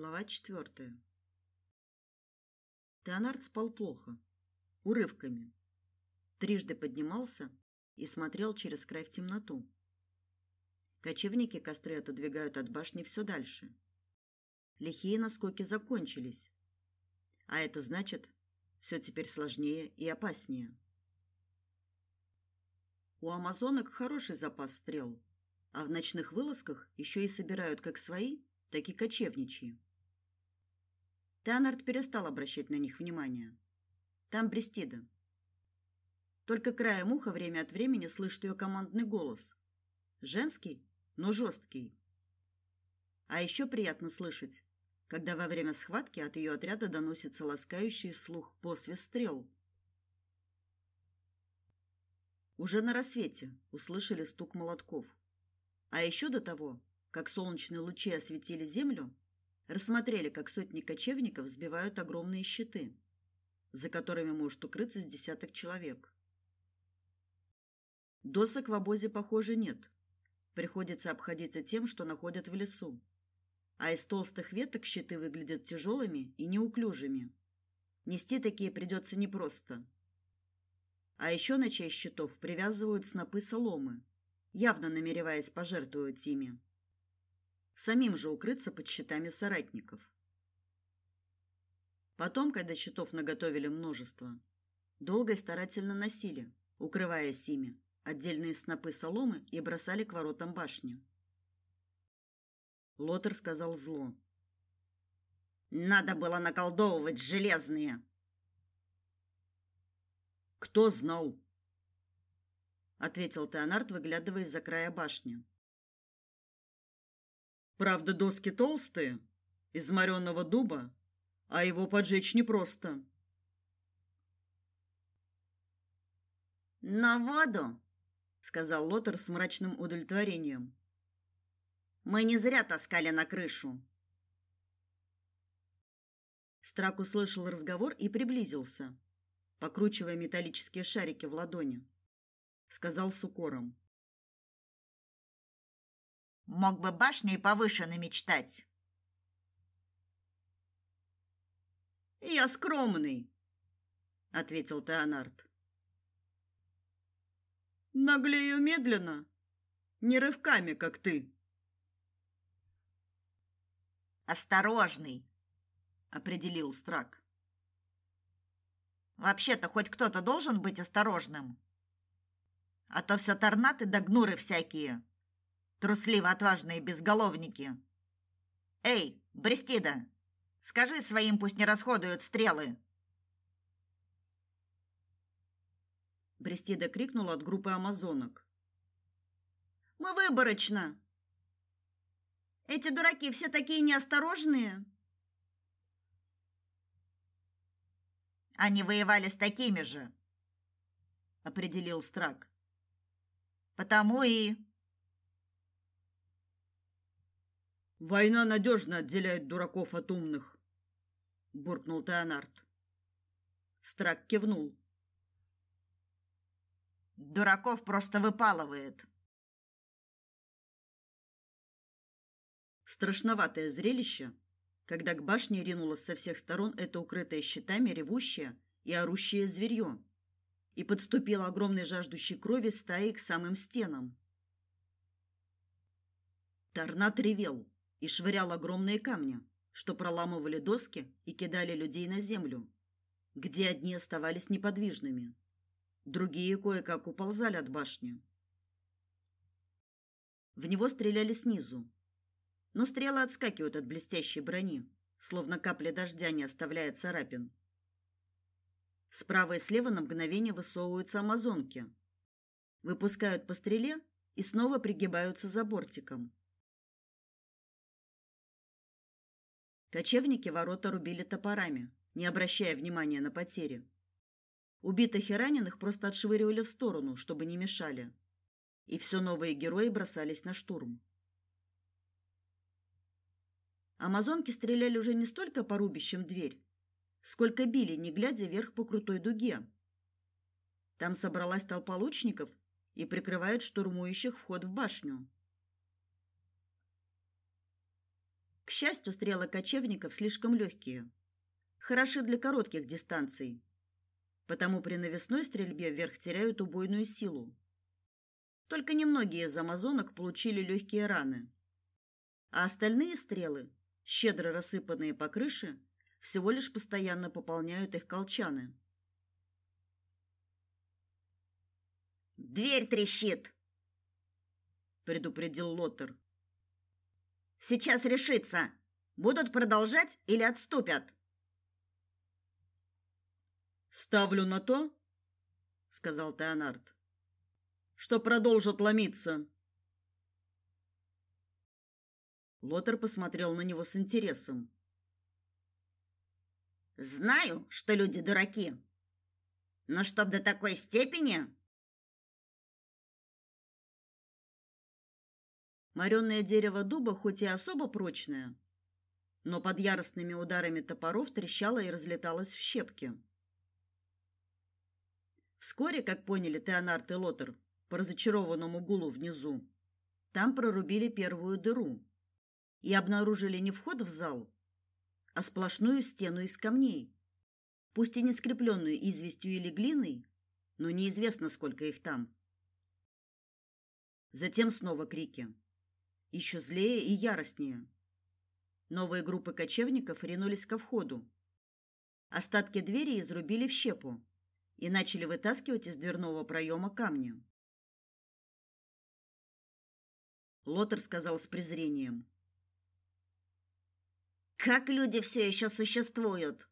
Глава четвертая. Теонард спал плохо, урывками. Трижды поднимался и смотрел через край в темноту. Кочевники костры отодвигают от башни все дальше. Лихие наскоки закончились. А это значит, все теперь сложнее и опаснее. У амазонок хороший запас стрел, а в ночных вылазках еще и собирают как свои, так и кочевничьи. Теонард перестал обращать на них внимание. Там Брестида. Только краем уха время от времени слышит ее командный голос. Женский, но жесткий. А еще приятно слышать, когда во время схватки от ее отряда доносится ласкающий слух посвист стрел. Уже на рассвете услышали стук молотков. А еще до того как солнечные лучи осветили землю, рассмотрели, как сотни кочевников взбивают огромные щиты, за которыми может укрыться с десяток человек. Досок в обозе, похоже, нет. Приходится обходиться тем, что находят в лесу. А из толстых веток щиты выглядят тяжелыми и неуклюжими. Нести такие придется непросто. А еще на часть щитов привязывают снопы соломы, явно намереваясь пожертвовать ими самим же укрыться под щитами соратников. Потом, когда щитов наготовили множество, долго и старательно носили, укрываясь ими, отдельные снопы соломы и бросали к воротам башни. Лотер сказал зло. Надо было наколдовывать железные. Кто знал? ответил Теонард, выглядывая из-за края башни. Правда, доски толстые, из моренного дуба, а его поджечь непросто. «На воду!» — сказал Лотер с мрачным удовлетворением. «Мы не зря таскали на крышу». Страк услышал разговор и приблизился, покручивая металлические шарики в ладони. Сказал с укором. Мог бы башней повыше намечтать. Я скромный, ответил Теонард. Наглею медленно, не рывками, как ты. Осторожный, определил Страк. Вообще-то хоть кто-то должен быть осторожным. А то все торнаты да гнуры всякие трусливо отважные безголовники. Эй, Брестида, скажи своим, пусть не расходуют стрелы. Брестида крикнула от группы амазонок. Мы выборочно. Эти дураки все такие неосторожные. Они воевали с такими же, определил Страк. Потому и Война надежно отделяет дураков от умных, буркнул Теонард. Страк кивнул. Дураков просто выпалывает. Страшноватое зрелище, когда к башне ринулось со всех сторон это укрытое щитами ревущее и орущее зверье, и подступило огромной жаждущей крови стаей к самым стенам. Торнат ревел, и швырял огромные камни, что проламывали доски и кидали людей на землю, где одни оставались неподвижными, другие кое-как уползали от башни. В него стреляли снизу, но стрелы отскакивают от блестящей брони, словно капля дождя не оставляет царапин. Справа и слева на мгновение высовываются амазонки, выпускают по стреле и снова пригибаются за бортиком. Кочевники ворота рубили топорами, не обращая внимания на потери. Убитых и раненых просто отшвыривали в сторону, чтобы не мешали. И все новые герои бросались на штурм. Амазонки стреляли уже не столько по рубящим дверь, сколько били, не глядя вверх по крутой дуге. Там собралась толпа лучников и прикрывает штурмующих вход в башню. К счастью, стрелы кочевников слишком легкие. Хороши для коротких дистанций. Потому при навесной стрельбе вверх теряют убойную силу. Только немногие из амазонок получили легкие раны. А остальные стрелы, щедро рассыпанные по крыше, всего лишь постоянно пополняют их колчаны. Дверь трещит, предупредил Лотер. Сейчас решится, будут продолжать или отступят. Ставлю на то, сказал Теонард, что продолжат ломиться. Лотер посмотрел на него с интересом. Знаю, что люди дураки. Но чтоб до такой степени, Морёное дерево дуба хоть и особо прочное, но под яростными ударами топоров трещало и разлеталось в щепки. Вскоре, как поняли Теонард и Лотер по разочарованному гулу внизу, там прорубили первую дыру и обнаружили не вход в зал, а сплошную стену из камней, пусть и не скрепленную известью или глиной, но неизвестно, сколько их там. Затем снова крики еще злее и яростнее. Новые группы кочевников ринулись ко входу. Остатки двери изрубили в щепу и начали вытаскивать из дверного проема камни. Лотер сказал с презрением: "Как люди все еще существуют?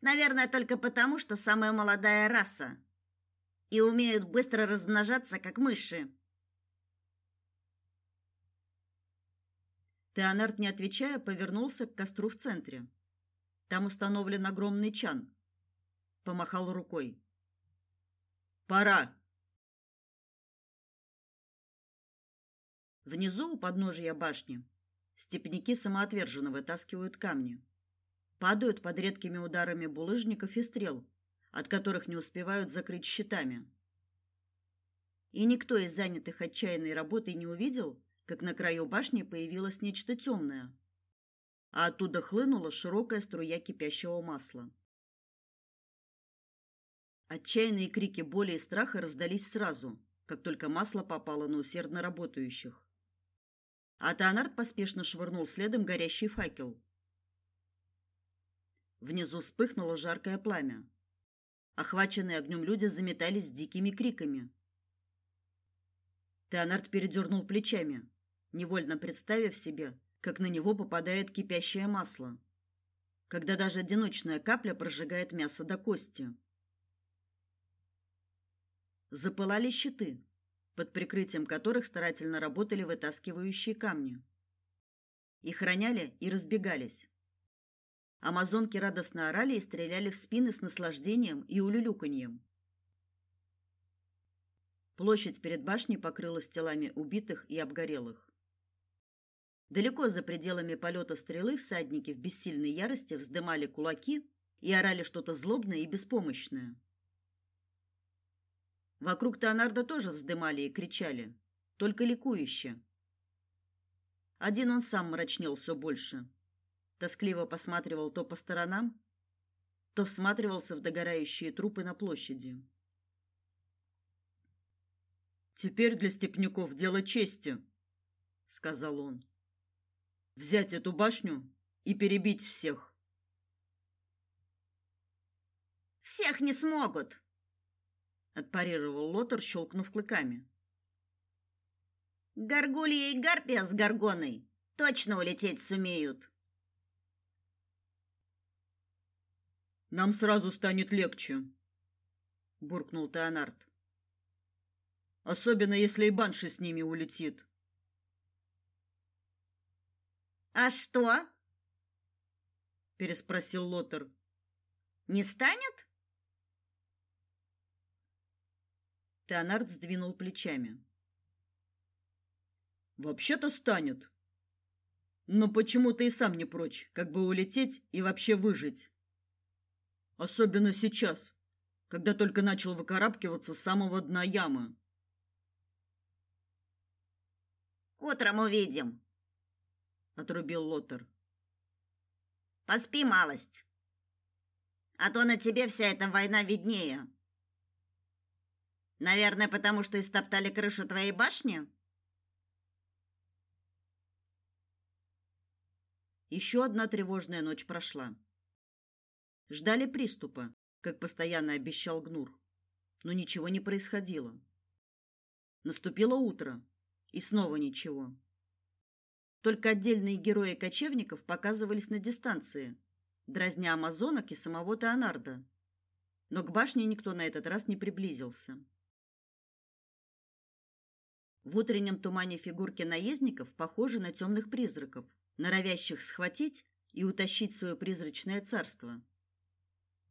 Наверное, только потому, что самая молодая раса и умеют быстро размножаться, как мыши. Теонард, не отвечая, повернулся к костру в центре. Там установлен огромный чан. Помахал рукой. Пора. Внизу у подножия башни степняки самоотверженно вытаскивают камни. Падают под редкими ударами булыжников и стрел, от которых не успевают закрыть щитами. И никто из занятых отчаянной работой не увидел, как на краю башни появилось нечто темное, а оттуда хлынула широкая струя кипящего масла. Отчаянные крики боли и страха раздались сразу, как только масло попало на усердно работающих. А Теонард поспешно швырнул следом горящий факел. Внизу вспыхнуло жаркое пламя. Охваченные огнем люди заметались дикими криками. Теонард передернул плечами невольно представив себе, как на него попадает кипящее масло, когда даже одиночная капля прожигает мясо до кости. Запылали щиты, под прикрытием которых старательно работали вытаскивающие камни. Их роняли и разбегались. Амазонки радостно орали и стреляли в спины с наслаждением и улюлюканьем. Площадь перед башней покрылась телами убитых и обгорелых. Далеко за пределами полета стрелы всадники в бессильной ярости вздымали кулаки и орали что-то злобное и беспомощное. Вокруг Теонарда тоже вздымали и кричали, только ликующе. Один он сам мрачнел все больше. Тоскливо посматривал то по сторонам, то всматривался в догорающие трупы на площади. Теперь для степняков дело чести, сказал он взять эту башню и перебить всех. Всех не смогут, отпарировал Лотер, щелкнув клыками. Горгулья и гарпия с горгоной точно улететь сумеют. Нам сразу станет легче, буркнул Теонард. Особенно если и банши с ними улетит. А что? переспросил Лотер. Не станет? Теонард сдвинул плечами. Вообще-то станет. Но почему ты и сам не прочь, как бы улететь и вообще выжить. Особенно сейчас, когда только начал выкарабкиваться с самого дна ямы. Утром увидим, отрубил Лотер. Поспи малость. А то на тебе вся эта война виднее. Наверное, потому что истоптали крышу твоей башни? Еще одна тревожная ночь прошла. Ждали приступа, как постоянно обещал Гнур, но ничего не происходило. Наступило утро, и снова ничего. Только отдельные герои кочевников показывались на дистанции, дразня амазонок и самого Теонарда. Но к башне никто на этот раз не приблизился. В утреннем тумане фигурки наездников похожи на темных призраков, норовящих схватить и утащить свое призрачное царство.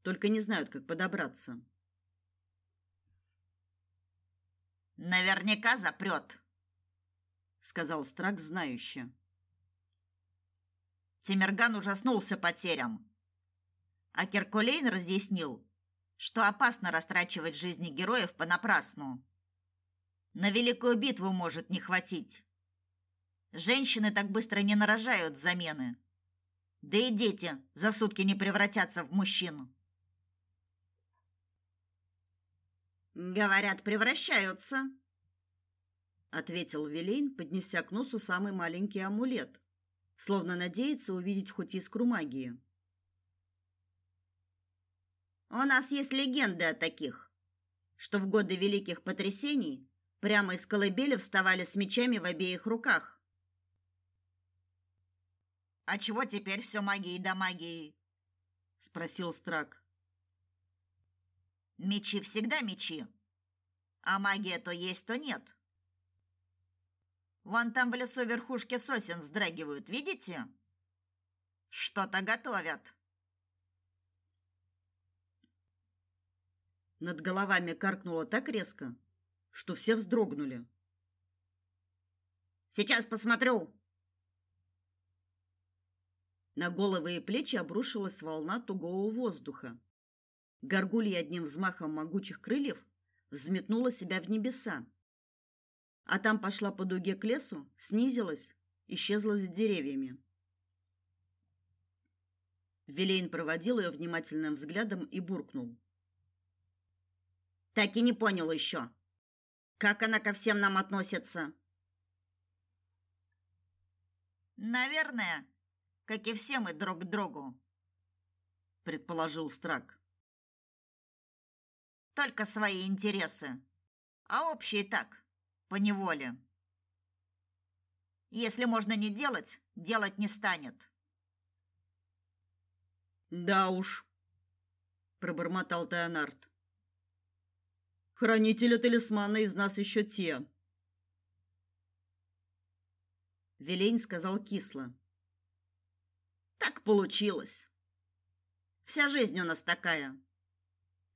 Только не знают, как подобраться. Наверняка запрет, сказал Страк знающе. Тимирган ужаснулся потерям. А Керкулейн разъяснил, что опасно растрачивать жизни героев понапрасну. На великую битву может не хватить. Женщины так быстро не нарожают замены. Да и дети за сутки не превратятся в мужчин. Говорят, превращаются, ответил Велейн, поднеся к носу самый маленький амулет, словно надеется увидеть хоть искру магии. У нас есть легенды о таких, что в годы великих потрясений прямо из колыбели вставали с мечами в обеих руках. А чего теперь все магией да магией? спросил Страк. Мечи всегда мечи. А магия то есть, то нет. Вон там в лесу верхушки сосен вздрагивают, видите? Что-то готовят. Над головами каркнуло так резко, что все вздрогнули. Сейчас посмотрю. На головы и плечи обрушилась волна тугого воздуха. Горгулья одним взмахом могучих крыльев взметнула себя в небеса. А там пошла по дуге к лесу, снизилась, исчезла за деревьями. Велейн проводил ее внимательным взглядом и буркнул: так и не понял еще. Как она ко всем нам относится? Наверное, как и все мы друг к другу, предположил Страк. Только свои интересы, а общие так, по неволе. Если можно не делать, делать не станет. Да уж, пробормотал Теонард. Хранители талисмана из нас еще те. Велень сказал кисло. Так получилось. Вся жизнь у нас такая.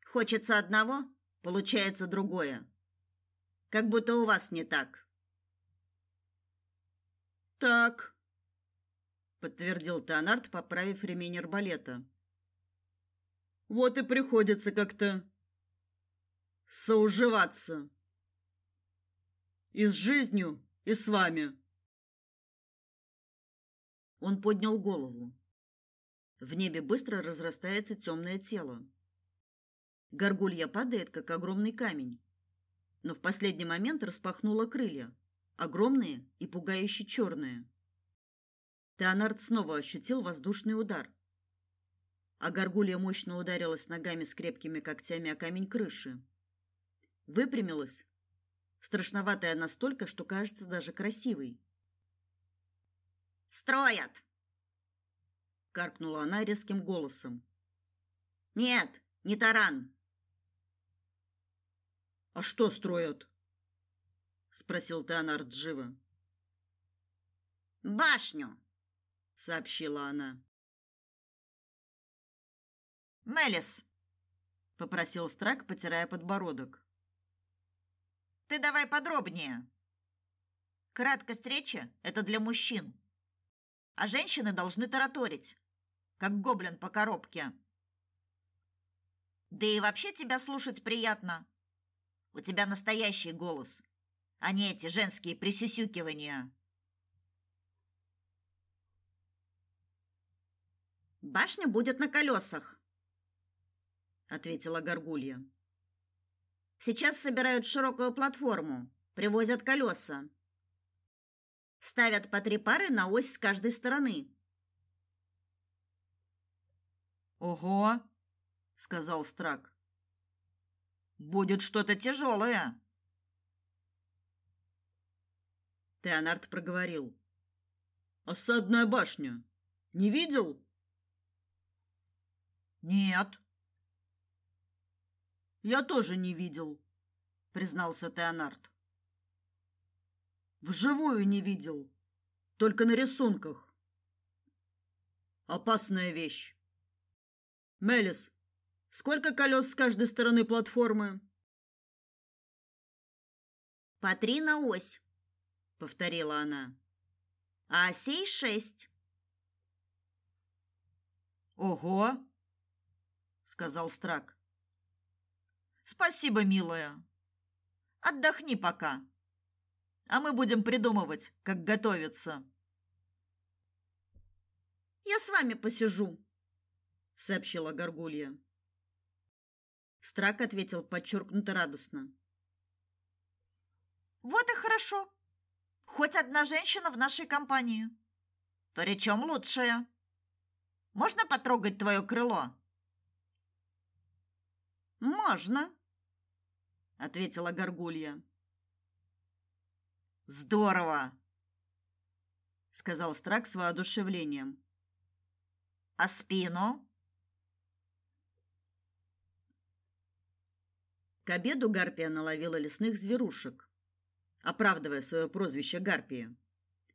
Хочется одного, получается другое. Как будто у вас не так. Так, подтвердил Танарт, поправив ремень арбалета. Вот и приходится как-то соуживаться. И с жизнью, и с вами. Он поднял голову. В небе быстро разрастается темное тело. Горгулья падает, как огромный камень. Но в последний момент распахнула крылья, огромные и пугающе черные. Теонард снова ощутил воздушный удар. А горгулья мощно ударилась ногами с крепкими когтями о камень крыши выпрямилась, страшноватая настолько, что кажется даже красивой. Строят, каркнула она резким голосом. Нет, не таран. А что строят? спросил Теонард живо. Башню, сообщила она. Мелис, попросил Страк, потирая подбородок. Ты давай подробнее. Краткость речи это для мужчин. А женщины должны тараторить, как гоблин по коробке. Да и вообще тебя слушать приятно. У тебя настоящий голос, а не эти женские присюсюкивания. Башня будет на колесах, ответила Горгулья. Сейчас собирают широкую платформу, привозят колеса. Ставят по три пары на ось с каждой стороны. Ого, сказал Страк. Будет что-то тяжелое. Теонард проговорил. Осадная башня. Не видел? Нет. Я тоже не видел, признался Теонард. Вживую не видел, только на рисунках. Опасная вещь. Мелис, сколько колес с каждой стороны платформы? По три на ось, повторила она. А осей шесть. Ого, сказал Страк. Спасибо, милая. Отдохни пока. А мы будем придумывать, как готовиться. Я с вами посижу, сообщила Горгулья. Страк ответил подчеркнуто радостно. Вот и хорошо. Хоть одна женщина в нашей компании. Причем лучшая. Можно потрогать твое крыло? Можно, ответила горгулья. Здорово, сказал Страк с воодушевлением. А спину? К обеду Гарпия наловила лесных зверушек, оправдывая свое прозвище Гарпия,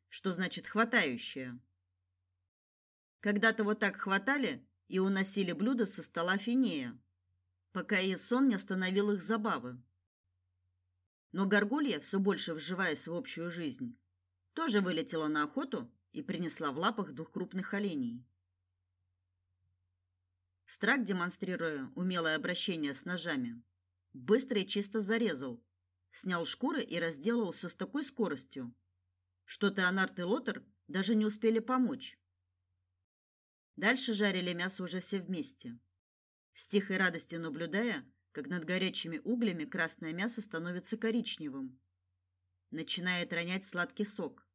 что значит хватающая. Когда-то вот так хватали и уносили блюда со стола Финея пока сон не остановил их забавы. Но горгулья, все больше вживаясь в общую жизнь, тоже вылетела на охоту и принесла в лапах двух крупных оленей. Страк, демонстрируя умелое обращение с ножами, быстро и чисто зарезал, снял шкуры и разделал все с такой скоростью, что Теонард и Лотер даже не успели помочь. Дальше жарили мясо уже все вместе с тихой радостью наблюдая, как над горячими углями красное мясо становится коричневым. Начинает ронять сладкий сок,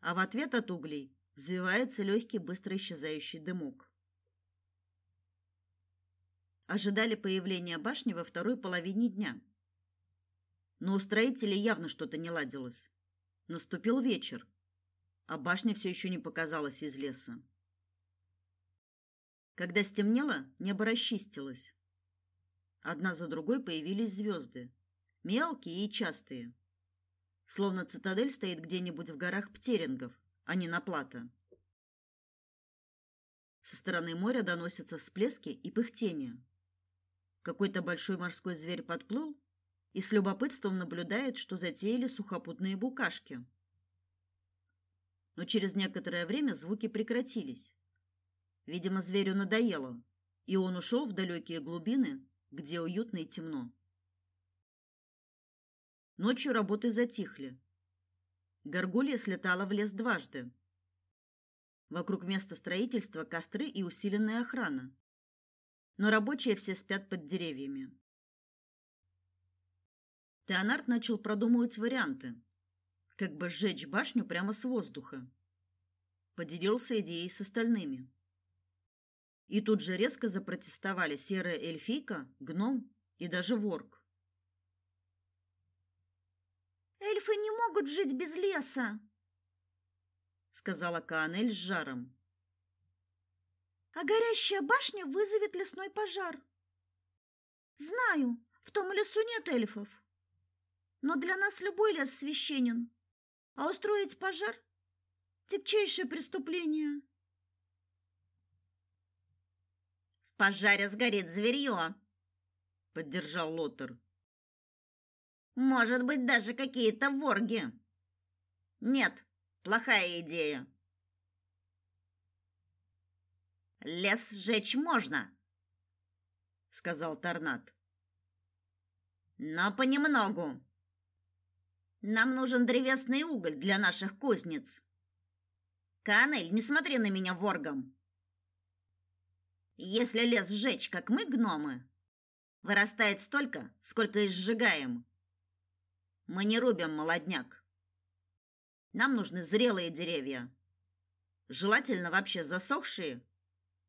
а в ответ от углей взвивается легкий, быстро исчезающий дымок. Ожидали появления башни во второй половине дня. Но у строителей явно что-то не ладилось. Наступил вечер, а башня все еще не показалась из леса. Когда стемнело, небо расчистилось. Одна за другой появились звезды, мелкие и частые. Словно цитадель стоит где-нибудь в горах Птерингов, а не на плато. Со стороны моря доносятся всплески и пыхтение. Какой-то большой морской зверь подплыл и с любопытством наблюдает, что затеяли сухопутные букашки. Но через некоторое время звуки прекратились. Видимо, зверю надоело, и он ушел в далекие глубины, где уютно и темно. Ночью работы затихли. Горгулья слетала в лес дважды. Вокруг места строительства костры и усиленная охрана. Но рабочие все спят под деревьями. Теонард начал продумывать варианты, как бы сжечь башню прямо с воздуха. Поделился идеей с остальными. И тут же резко запротестовали серая эльфийка, гном и даже ворк. Эльфы не могут жить без леса, сказала Каанель с жаром. А горящая башня вызовет лесной пожар. Знаю, в том лесу нет эльфов. Но для нас любой лес священен. А устроить пожар тягчайшее преступление. пожаре сгорит зверье, поддержал Лотер. Может быть, даже какие-то ворги. Нет, плохая идея. Лес сжечь можно, сказал Торнат. Но понемногу. Нам нужен древесный уголь для наших кузниц. Канель, не смотри на меня воргом. Если лес сжечь, как мы, гномы, вырастает столько, сколько и сжигаем. Мы не рубим молодняк. Нам нужны зрелые деревья. Желательно вообще засохшие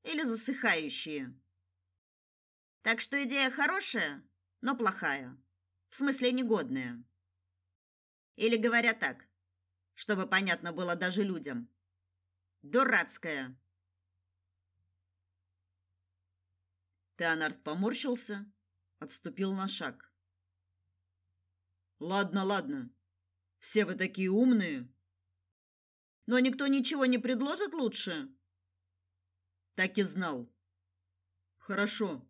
или засыхающие. Так что идея хорошая, но плохая. В смысле негодная. Или говоря так, чтобы понятно было даже людям. Дурацкая. Теонард поморщился, отступил на шаг. Ладно, ладно. Все вы такие умные. Но никто ничего не предложит лучше. Так и знал. Хорошо.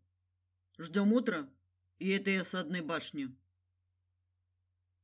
Ждем утра и этой осадной башни.